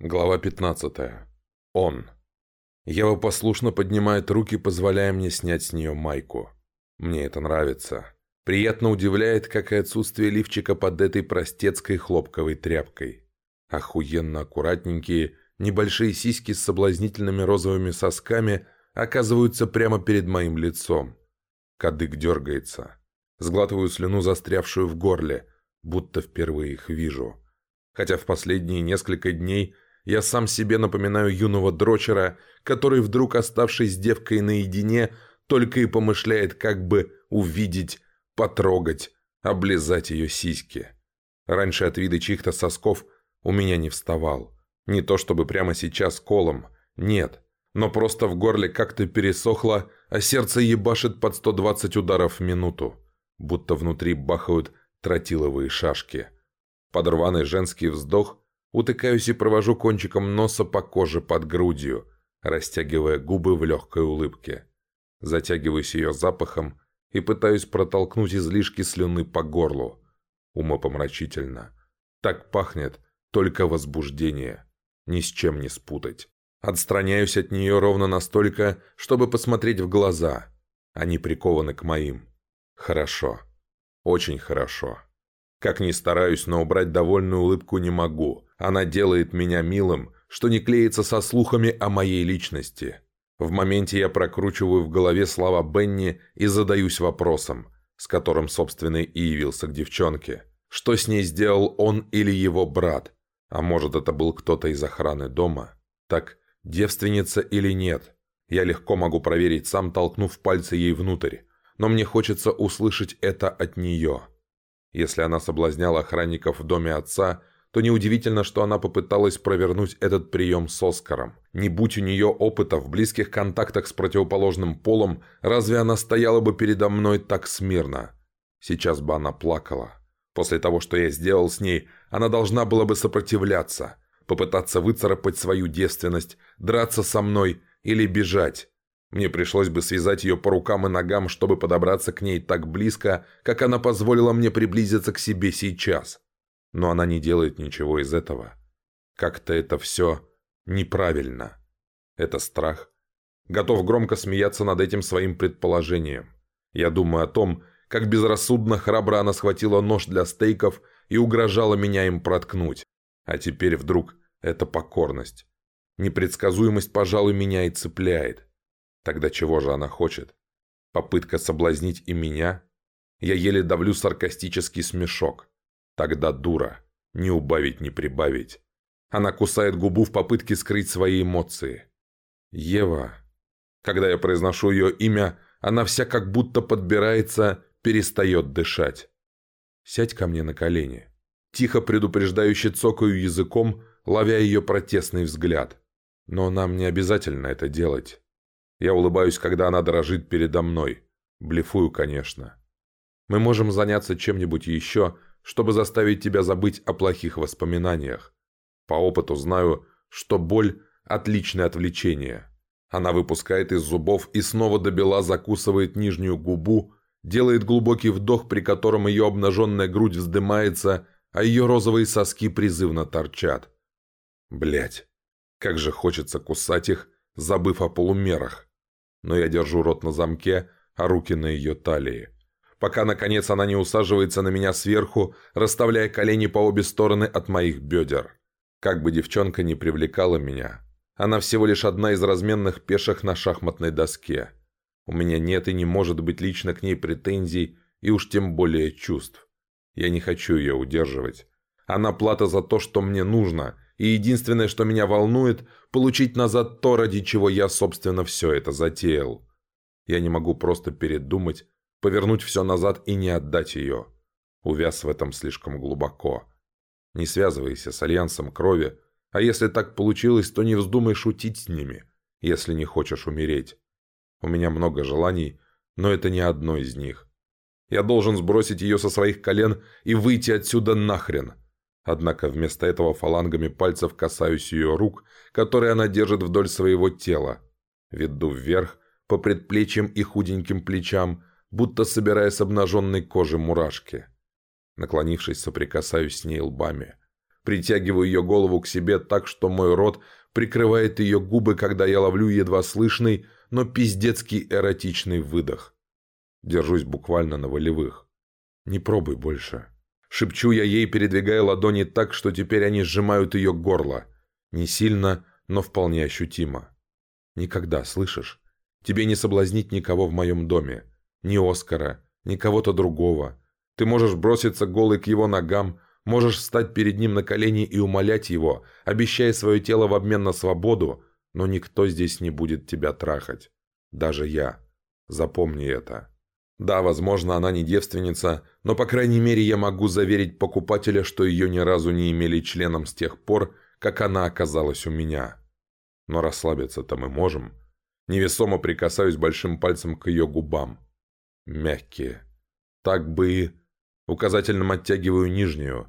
Глава 15. Он. Ева послушно поднимает руки, позволяя мне снять с нее майку. Мне это нравится. Приятно удивляет, как и отсутствие лифчика под этой простецкой хлопковой тряпкой. Охуенно аккуратненькие, небольшие сиськи с соблазнительными розовыми сосками оказываются прямо перед моим лицом. Кадык дергается. Сглатываю слюну, застрявшую в горле, будто впервые их вижу. Хотя в последние несколько дней я сам себе напоминаю юного дрочера, который, вдруг оставшись девкой наедине, только и помышляет, как бы увидеть, потрогать, облизать ее сиськи. Раньше от вида чьих-то сосков у меня не вставал. Не то чтобы прямо сейчас колом, нет. Но просто в горле как-то пересохло, а сердце ебашит под 120 ударов в минуту. Будто внутри бахают тротиловые шашки. Под женский вздох утыкаюсь и провожу кончиком носа по коже под грудью, растягивая губы в легкой улыбке. Затягиваюсь ее запахом и пытаюсь протолкнуть излишки слюны по горлу. Умопомрачительно. Так пахнет только возбуждение. Ни с чем не спутать. Отстраняюсь от нее ровно настолько, чтобы посмотреть в глаза. Они прикованы к моим. Хорошо. Очень хорошо. Как ни стараюсь, но убрать довольную улыбку не могу. Она делает меня милым, что не клеится со слухами о моей личности. В моменте я прокручиваю в голове слова Бенни и задаюсь вопросом, с которым, собственно, и явился к девчонке. Что с ней сделал он или его брат? А может, это был кто-то из охраны дома? Так, девственница или нет? Я легко могу проверить, сам толкнув пальцы ей внутрь. Но мне хочется услышать это от нее. Если она соблазняла охранников в доме отца – то неудивительно, что она попыталась провернуть этот прием с Оскаром. Не будь у нее опыта в близких контактах с противоположным полом, разве она стояла бы передо мной так смирно? Сейчас бы она плакала. После того, что я сделал с ней, она должна была бы сопротивляться, попытаться выцарапать свою девственность, драться со мной или бежать. Мне пришлось бы связать ее по рукам и ногам, чтобы подобраться к ней так близко, как она позволила мне приблизиться к себе сейчас. Но она не делает ничего из этого. Как-то это все неправильно. Это страх. Готов громко смеяться над этим своим предположением. Я думаю о том, как безрассудно храбро она схватила нож для стейков и угрожала меня им проткнуть. А теперь вдруг это покорность. Непредсказуемость, пожалуй, меня и цепляет. Тогда чего же она хочет? Попытка соблазнить и меня? Я еле давлю саркастический смешок. Тогда дура. Не убавить, не прибавить. Она кусает губу в попытке скрыть свои эмоции. Ева. Когда я произношу ее имя, она вся как будто подбирается, перестает дышать. Сядь ко мне на колени. Тихо предупреждающе цокаю языком, ловя ее протестный взгляд. Но нам не обязательно это делать. Я улыбаюсь, когда она дрожит передо мной. Блефую, конечно. Мы можем заняться чем-нибудь еще, чтобы заставить тебя забыть о плохих воспоминаниях. По опыту знаю, что боль – отличное отвлечение. Она выпускает из зубов и снова до бела закусывает нижнюю губу, делает глубокий вдох, при котором ее обнаженная грудь вздымается, а ее розовые соски призывно торчат. Блять, как же хочется кусать их, забыв о полумерах. Но я держу рот на замке, а руки на ее талии пока, наконец, она не усаживается на меня сверху, расставляя колени по обе стороны от моих бедер. Как бы девчонка не привлекала меня, она всего лишь одна из разменных пешек на шахматной доске. У меня нет и не может быть лично к ней претензий, и уж тем более чувств. Я не хочу ее удерживать. Она плата за то, что мне нужно, и единственное, что меня волнует, получить назад то, ради чего я, собственно, все это затеял. Я не могу просто передумать, повернуть все назад и не отдать ее. Увяз в этом слишком глубоко. Не связывайся с альянсом крови, а если так получилось, то не вздумай шутить с ними, если не хочешь умереть. У меня много желаний, но это не одно из них. Я должен сбросить ее со своих колен и выйти отсюда нахрен. Однако вместо этого фалангами пальцев касаюсь ее рук, которые она держит вдоль своего тела. Веду вверх, по предплечьям и худеньким плечам, будто собирая с обнаженной кожи мурашки. Наклонившись, соприкасаюсь с ней лбами. Притягиваю ее голову к себе так, что мой рот прикрывает ее губы, когда я ловлю едва слышный, но пиздецкий эротичный выдох. Держусь буквально на волевых. Не пробуй больше. Шепчу я ей, передвигая ладони так, что теперь они сжимают ее горло. Не сильно, но вполне ощутимо. Никогда, слышишь? Тебе не соблазнить никого в моем доме. Ни Оскара, ни кого-то другого. Ты можешь броситься голый к его ногам, можешь встать перед ним на колени и умолять его, обещая свое тело в обмен на свободу, но никто здесь не будет тебя трахать. Даже я. Запомни это. Да, возможно, она не девственница, но, по крайней мере, я могу заверить покупателя, что ее ни разу не имели членом с тех пор, как она оказалась у меня. Но расслабиться-то мы можем. Невесомо прикасаюсь большим пальцем к ее губам. Мягкие. Так бы и... Указательным оттягиваю нижнюю.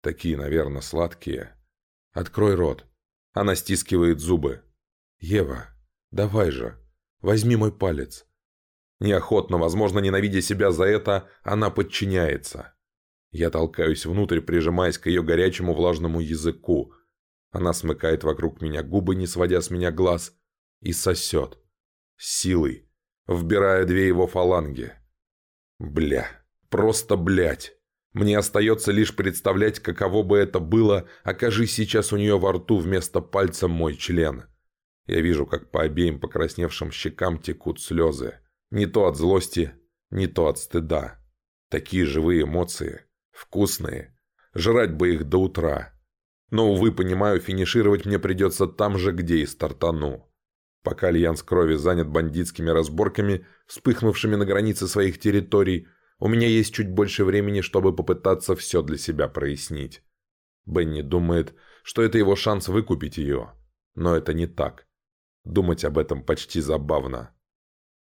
Такие, наверное, сладкие. Открой рот. Она стискивает зубы. «Ева, давай же. Возьми мой палец». Неохотно, возможно, ненавидя себя за это, она подчиняется. Я толкаюсь внутрь, прижимаясь к ее горячему влажному языку. Она смыкает вокруг меня губы, не сводя с меня глаз, и сосет. Силой, вбирая две его фаланги. Бля, просто блять. Мне остается лишь представлять, каково бы это было, окажись сейчас у нее во рту вместо пальца мой член. Я вижу, как по обеим покрасневшим щекам текут слезы. Не то от злости, не то от стыда. Такие живые эмоции. Вкусные. Жрать бы их до утра. Но, увы, понимаю, финишировать мне придется там же, где и стартану. Пока Альянс Крови занят бандитскими разборками, вспыхнувшими на границе своих территорий, у меня есть чуть больше времени, чтобы попытаться все для себя прояснить. Бенни думает, что это его шанс выкупить ее. Но это не так. Думать об этом почти забавно.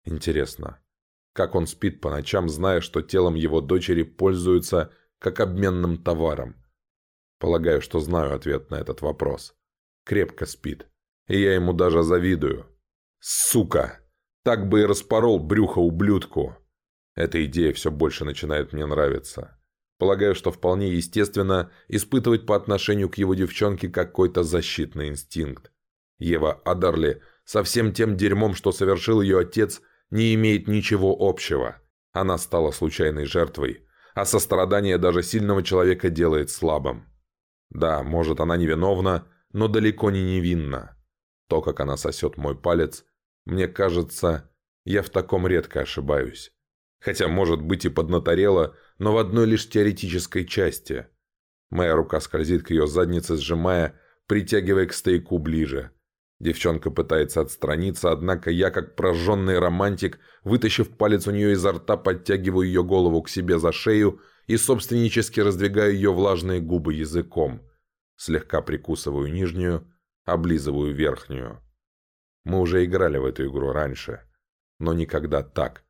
Интересно, как он спит по ночам, зная, что телом его дочери пользуются как обменным товаром? Полагаю, что знаю ответ на этот вопрос. Крепко спит. И я ему даже завидую. Сука! Так бы и распорол брюхо ублюдку. Эта идея все больше начинает мне нравиться. Полагаю, что вполне естественно испытывать по отношению к его девчонке какой-то защитный инстинкт. Ева Адарли со всем тем дерьмом, что совершил ее отец, не имеет ничего общего. Она стала случайной жертвой, а сострадание даже сильного человека делает слабым. Да, может, она невиновна, но далеко не невинна. То, как она сосет мой палец, мне кажется, я в таком редко ошибаюсь. Хотя, может быть, и поднаторела, но в одной лишь теоретической части. Моя рука скользит к ее заднице, сжимая, притягивая к стейку ближе. Девчонка пытается отстраниться, однако я, как прожженный романтик, вытащив палец у нее изо рта, подтягиваю ее голову к себе за шею и собственнически раздвигаю ее влажные губы языком. Слегка прикусываю нижнюю, облизываю верхнюю. Мы уже играли в эту игру раньше, но никогда так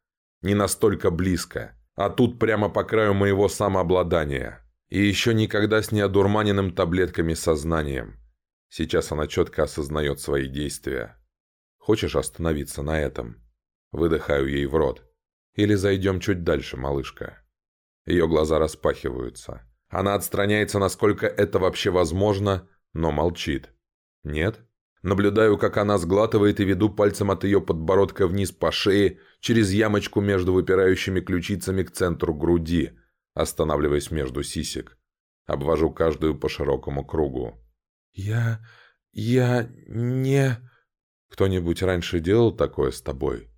не настолько близко, а тут прямо по краю моего самообладания. И еще никогда с неодурманенным таблетками сознанием. Сейчас она четко осознает свои действия. Хочешь остановиться на этом? Выдыхаю ей в рот. Или зайдем чуть дальше, малышка. Ее глаза распахиваются. Она отстраняется, насколько это вообще возможно, но молчит. Нет? Наблюдаю, как она сглатывает и веду пальцем от ее подбородка вниз по шее, через ямочку между выпирающими ключицами к центру груди, останавливаясь между сисек. Обвожу каждую по широкому кругу. «Я... я не...» «Кто-нибудь раньше делал такое с тобой?»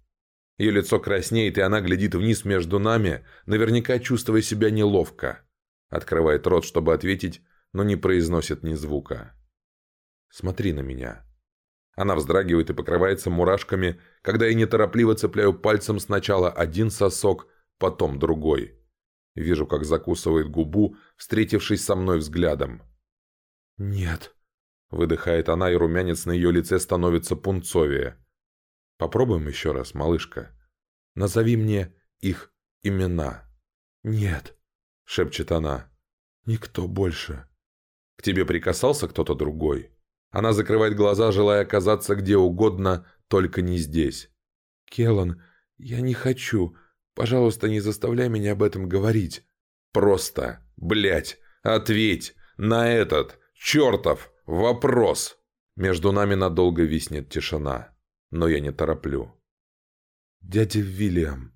Ее лицо краснеет, и она глядит вниз между нами, наверняка чувствуя себя неловко. Открывает рот, чтобы ответить, но не произносит ни звука. «Смотри на меня». Она вздрагивает и покрывается мурашками, когда я неторопливо цепляю пальцем сначала один сосок, потом другой. Вижу, как закусывает губу, встретившись со мной взглядом. «Нет», — выдыхает она, и румянец на ее лице становится пунцовее. «Попробуем еще раз, малышка. Назови мне их имена». «Нет», — шепчет она. «Никто больше». «К тебе прикасался кто-то другой?» Она закрывает глаза, желая оказаться где угодно, только не здесь. «Келлан, я не хочу. Пожалуйста, не заставляй меня об этом говорить». «Просто, блядь, ответь. на этот чертов вопрос. Между нами надолго виснет тишина, но я не тороплю. «Дядя Вильям».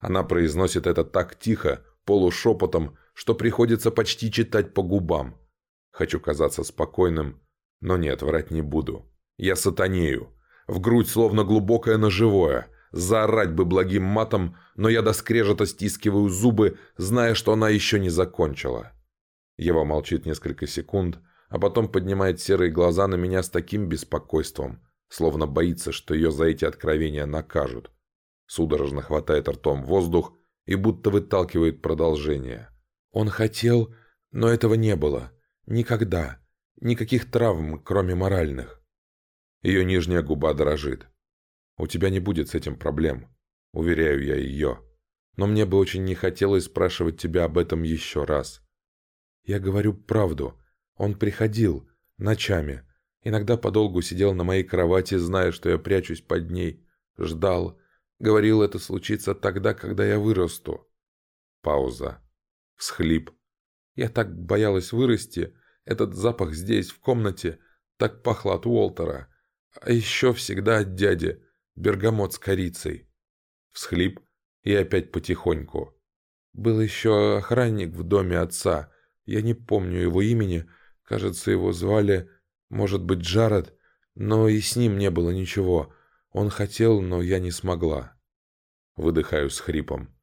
Она произносит это так тихо, полушепотом, что приходится почти читать по губам. Хочу казаться спокойным, но нет, врать не буду. Я сатанею. В грудь словно глубокое ножевое. Заорать бы благим матом, но я до скрежета стискиваю зубы, зная, что она еще не закончила. Ева молчит несколько секунд, а потом поднимает серые глаза на меня с таким беспокойством, словно боится, что ее за эти откровения накажут. Судорожно хватает ртом воздух и будто выталкивает продолжение. Он хотел, но этого не было. Никогда. Никаких травм, кроме моральных. Ее нижняя губа дрожит. У тебя не будет с этим проблем. Уверяю я ее. Но мне бы очень не хотелось спрашивать тебя об этом еще раз. Я говорю правду. Он приходил. Ночами. Иногда подолгу сидел на моей кровати, зная, что я прячусь под ней. Ждал. Говорил, это случится тогда, когда я вырасту. Пауза. Всхлип. Я так боялась вырасти. Этот запах здесь, в комнате, так пахло от Уолтера. А еще всегда от дяди. Бергамот с корицей. Всхлип и опять потихоньку. Был еще охранник в доме отца. Я не помню его имени. Кажется, его звали, может быть, Джаред. Но и с ним не было ничего. Он хотел, но я не смогла. Выдыхаю с хрипом.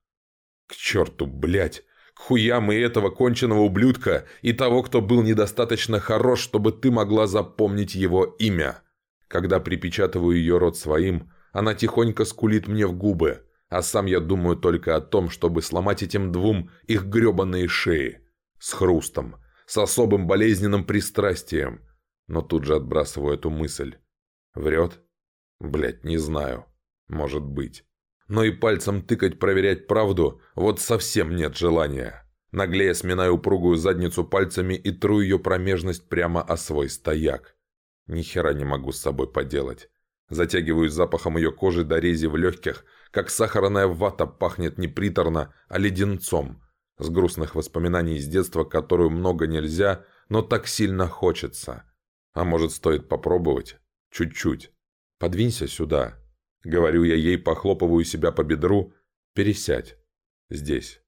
К черту, блядь! К хуям и этого конченого ублюдка, и того, кто был недостаточно хорош, чтобы ты могла запомнить его имя. Когда припечатываю ее рот своим, она тихонько скулит мне в губы, а сам я думаю только о том, чтобы сломать этим двум их гребаные шеи. С хрустом, с особым болезненным пристрастием. Но тут же отбрасываю эту мысль. Врет? Блять, не знаю. Может быть но и пальцем тыкать проверять правду вот совсем нет желания. Наглее сминаю упругую задницу пальцами и тру ее промежность прямо о свой стояк. Ни хера не могу с собой поделать. Затягиваюсь запахом ее кожи до рези в легких, как сахарная вата пахнет не приторно, а леденцом. С грустных воспоминаний из детства, которую много нельзя, но так сильно хочется. А может, стоит попробовать? Чуть-чуть. Подвинься сюда. Говорю я ей, похлопываю себя по бедру. Пересядь. Здесь.